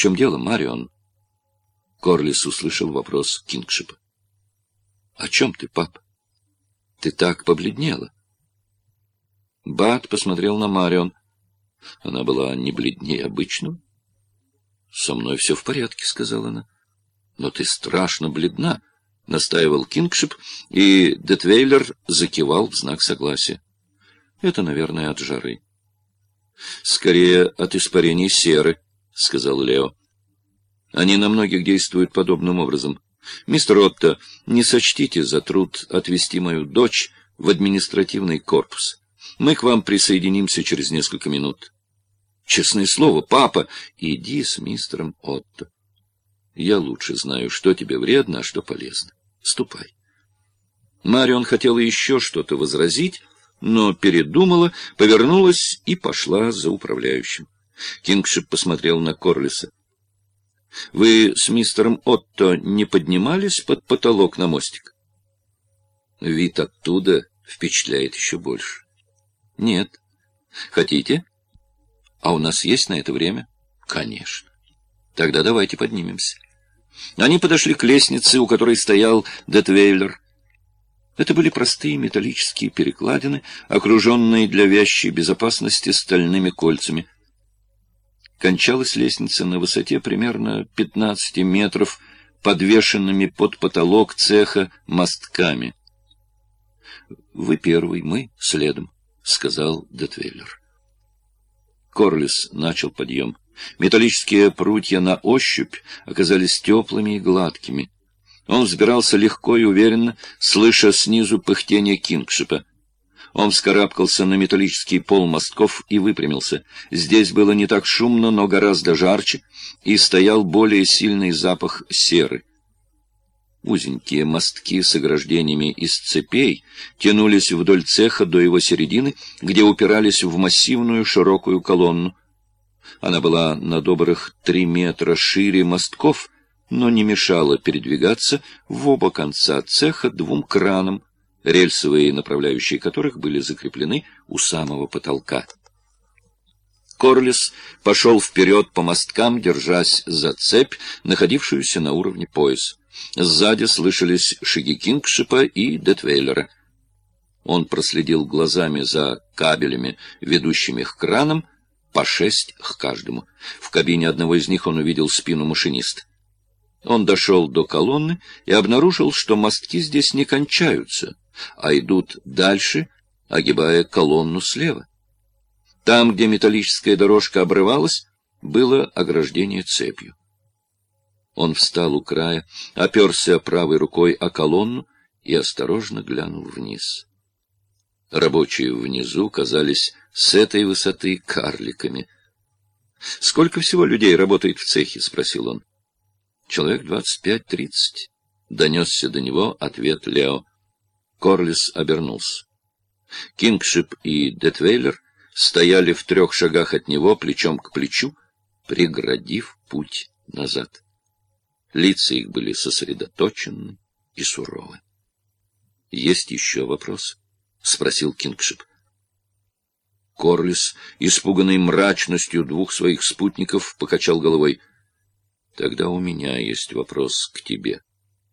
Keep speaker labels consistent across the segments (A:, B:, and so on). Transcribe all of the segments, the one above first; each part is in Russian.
A: чем дело, Марион? Корлис услышал вопрос Кингшипа. — О чем ты, пап? Ты так побледнела. Бат посмотрел на Марион. Она была не бледнее обычного. — Со мной все в порядке, — сказала она. — Но ты страшно бледна, — настаивал Кингшип, и Детвейлер закивал в знак согласия. — Это, наверное, от жары. — Скорее, от испарения серы, — сказал Лео. — Они на многих действуют подобным образом. Мистер Отто, не сочтите за труд отвезти мою дочь в административный корпус. Мы к вам присоединимся через несколько минут. Честное слово, папа, иди с мистером Отто. Я лучше знаю, что тебе вредно, а что полезно. Ступай. Марион хотела еще что-то возразить, но передумала, повернулась и пошла за управляющим. Кингшип посмотрел на Корлиса. — Вы с мистером Отто не поднимались под потолок на мостик? Вид оттуда впечатляет еще больше. Нет. Хотите? А у нас есть на это время? Конечно. Тогда давайте поднимемся. Они подошли к лестнице, у которой стоял Детвейлер. Это были простые металлические перекладины, окруженные для вязчей безопасности стальными кольцами. Кончалась лестница на высоте примерно 15 метров, подвешенными под потолок цеха мостками. Вы первый, мы следом. — сказал Детвейлер. Корлис начал подъем. Металлические прутья на ощупь оказались теплыми и гладкими. Он взбирался легко и уверенно, слыша снизу пыхтение Кингшипа. Он вскарабкался на металлический пол мостков и выпрямился. Здесь было не так шумно, но гораздо жарче, и стоял более сильный запах серы. Узенькие мостки с ограждениями из цепей тянулись вдоль цеха до его середины, где упирались в массивную широкую колонну. Она была на добрых три метра шире мостков, но не мешала передвигаться в оба конца цеха двум кранам, рельсовые направляющие которых были закреплены у самого потолка. Корлис пошел вперед по мосткам, держась за цепь, находившуюся на уровне пояса. Сзади слышались шаги Кингшипа и Детвейлера. Он проследил глазами за кабелями, ведущими к кранам, по шесть к каждому. В кабине одного из них он увидел спину машиниста. Он дошел до колонны и обнаружил, что мостки здесь не кончаются, а идут дальше, огибая колонну слева. Там, где металлическая дорожка обрывалась, было ограждение цепью. Он встал у края, оперся правой рукой о колонну и осторожно глянул вниз. Рабочие внизу казались с этой высоты карликами. — Сколько всего людей работает в цехе? — спросил он. — Человек двадцать пять-тридцать. Донесся до него ответ Лео. Корлис обернулся. Кингшип и Детвейлер стояли в трех шагах от него, плечом к плечу, преградив путь назад. Лица их были сосредоточены и суровы. — Есть еще вопрос? — спросил Кингшип. Корлис, испуганный мрачностью двух своих спутников, покачал головой. — Тогда у меня есть вопрос к тебе.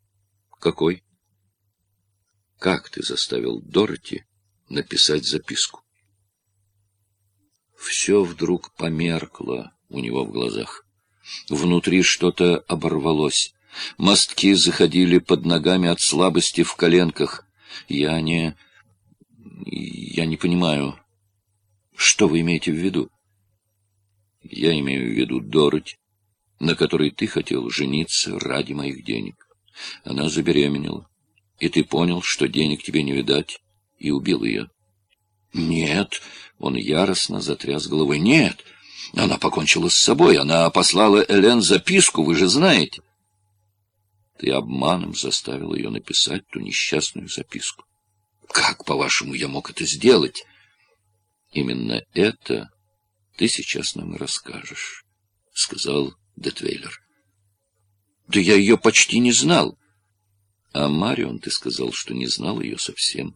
A: — Какой? — Как ты заставил Дороти написать записку? Все вдруг померкло у него в глазах. Внутри что-то оборвалось. Мостки заходили под ногами от слабости в коленках. Я не... я не понимаю. Что вы имеете в виду? Я имею в виду Дороти, на которой ты хотел жениться ради моих денег. Она забеременела, и ты понял, что денег тебе не видать, и убил ее. Нет, он яростно затряс головой. Нет, — она покончила с собой. Она послала Элен записку, вы же знаете. Ты обманом заставил ее написать ту несчастную записку. Как, по-вашему, я мог это сделать? Именно это ты сейчас нам и расскажешь, — сказал Детвейлер. Да я ее почти не знал. А Марион, ты сказал, что не знал ее совсем.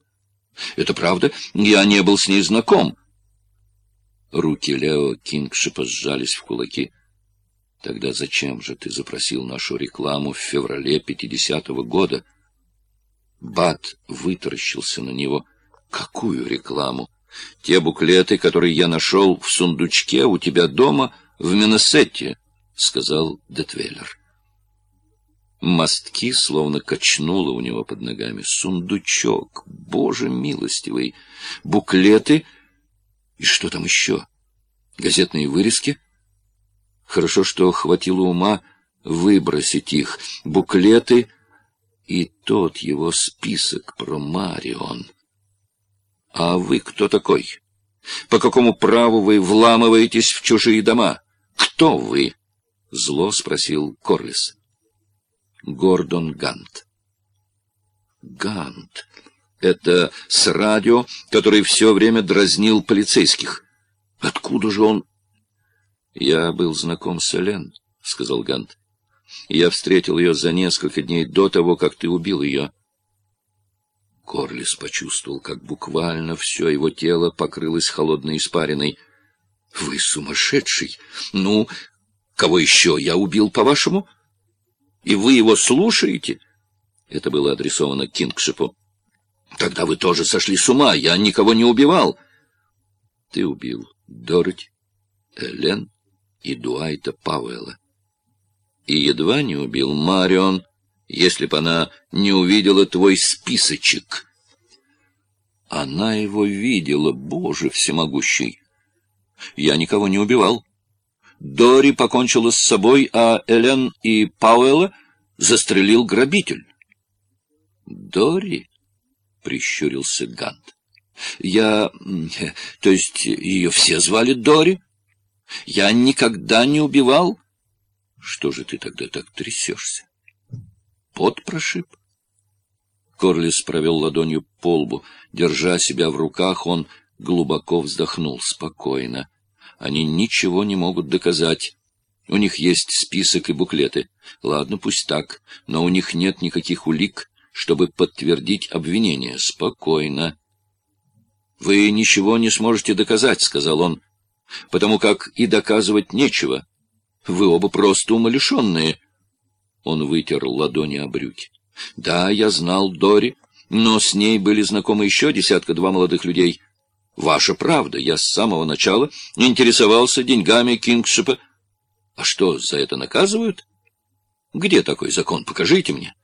A: Это правда, я не был с ней знаком. Руки Лео Кингшипа сжались в кулаки. Тогда зачем же ты запросил нашу рекламу в феврале 50-го года? Бат вытаращился на него. Какую рекламу? Те буклеты, которые я нашел в сундучке у тебя дома в Миннесете, — сказал Детвейлер. Мостки словно качнуло у него под ногами. Сундучок, боже милостивый, буклеты и что там еще? Газетные вырезки? Хорошо, что хватило ума выбросить их. Буклеты и тот его список про Марион. А вы кто такой? По какому праву вы вламываетесь в чужие дома? Кто вы? Зло спросил Корлис. Гордон Гант. Гант. Это с радио, который все время дразнил полицейских. Откуда же он... Я был знаком с Элен, — сказал Гант. Я встретил ее за несколько дней до того, как ты убил ее. Корлис почувствовал, как буквально все его тело покрылось холодной испариной. — Вы сумасшедший! Ну, кого еще я убил, по-вашему? — и вы его слушаете? Это было адресовано Кингшипу. Тогда вы тоже сошли с ума. Я никого не убивал. Ты убил Дороти, Элен и Дуайта Пауэлла. И едва не убил Марион, если б она не увидела твой списочек. Она его видела, Боже всемогущий. Я никого не убивал. Дори покончила с собой, а Элен и Пауэлла застрелил грабитель. Дори? — прищурился Гант. — Я... То есть ее все звали Дори? Я никогда не убивал? Что же ты тогда так трясешься? Пот прошиб? Корлис провел ладонью по лбу. Держа себя в руках, он глубоко вздохнул. Спокойно. Они ничего не могут доказать. У них есть список и буклеты. Ладно, пусть так, но у них нет никаких улик, чтобы подтвердить обвинение. Спокойно. «Вы ничего не сможете доказать», — сказал он, — «потому как и доказывать нечего. Вы оба просто умалишенные». Он вытер ладони о брюки. «Да, я знал Дори, но с ней были знакомы еще десятка-два молодых людей». Ваша правда, я с самого начала интересовался деньгами Кингшипа. А что, за это наказывают? Где такой закон? Покажите мне.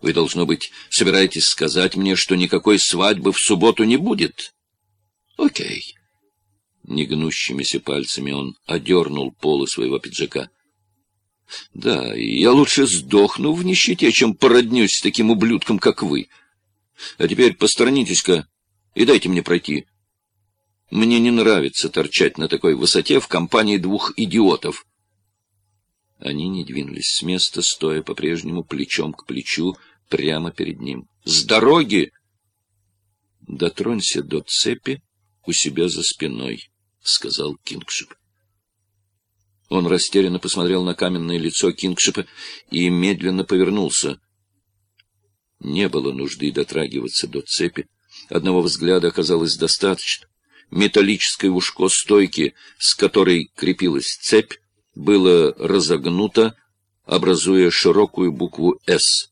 A: Вы, должно быть, собираетесь сказать мне, что никакой свадьбы в субботу не будет? Окей. Негнущимися пальцами он одернул полы своего пиджака. Да, я лучше сдохну в нищете, чем породнюсь с таким ублюдком, как вы. А теперь посторонитесь-ка и дайте мне пройти. Мне не нравится торчать на такой высоте в компании двух идиотов. Они не двинулись с места, стоя по-прежнему плечом к плечу прямо перед ним. «С дороги!» «Дотронься до цепи у себя за спиной», — сказал Кингшип. Он растерянно посмотрел на каменное лицо Кингшипа и медленно повернулся. Не было нужды дотрагиваться до цепи. Одного взгляда оказалось достаточно. Металлическое ушко стойки, с которой крепилась цепь, было разогнуто, образуя широкую букву «С».